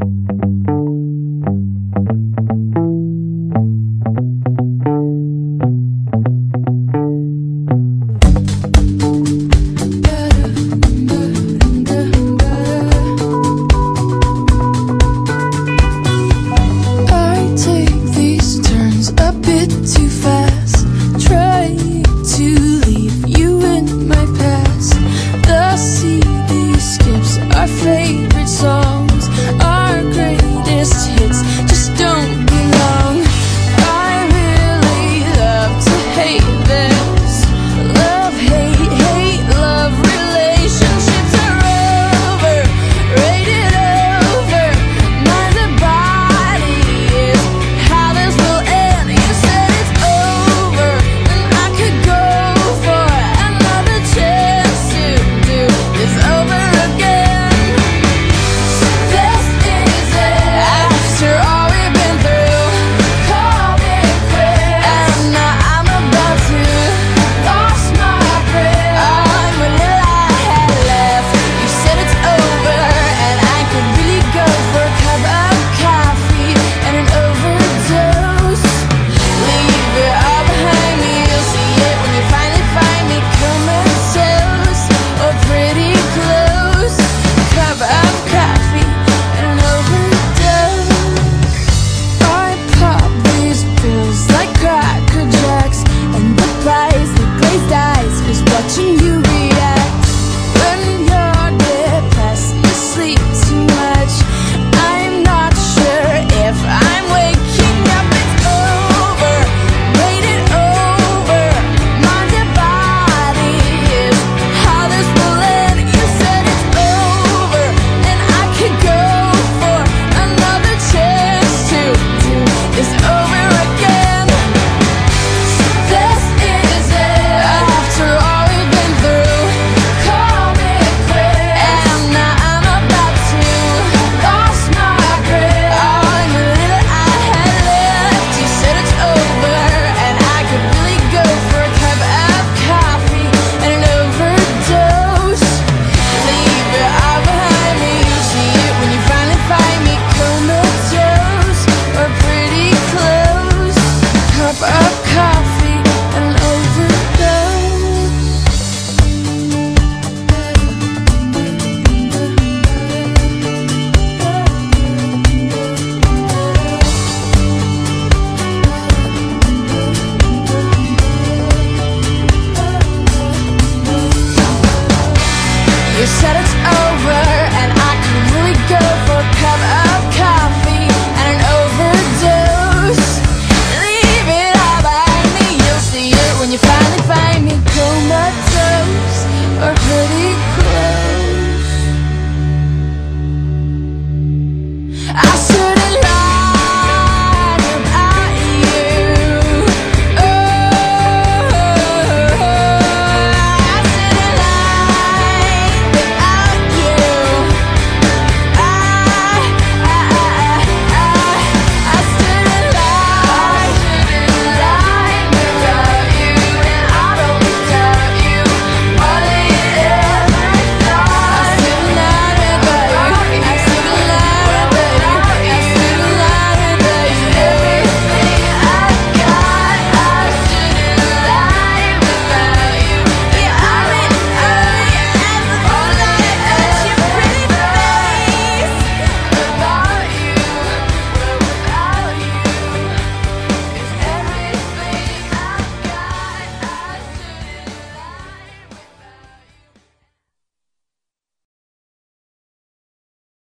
you said it's